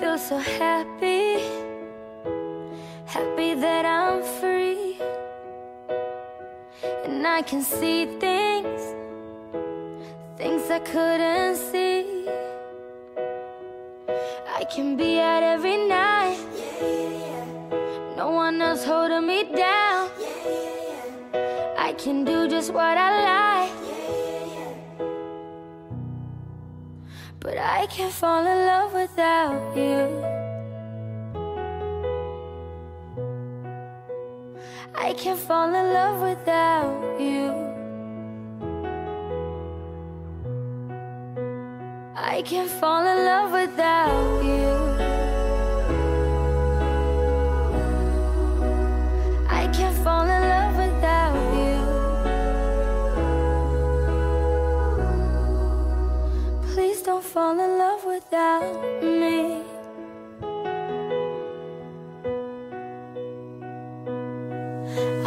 so happy, happy that I'm free. And I can see things, things I couldn't see. I can be out every night, no one else holding me down. I can do just what I like. But I can't fall in love without you. I can't fall in love without you. I can't fall in love without you. Fall in love without me.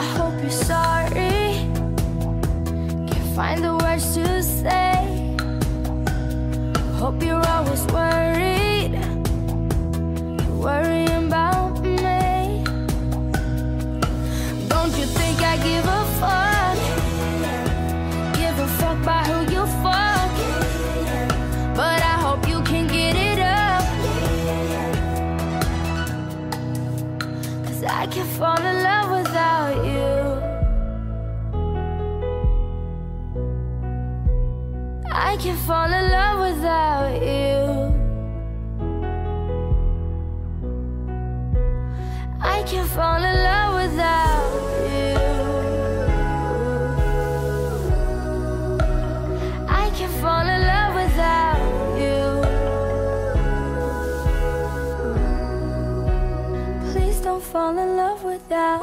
I hope you're sorry. Can't find the words to say. Hope you're always worried. I can't fall in love without you. I can't fall in love without you. I can't fall in love 到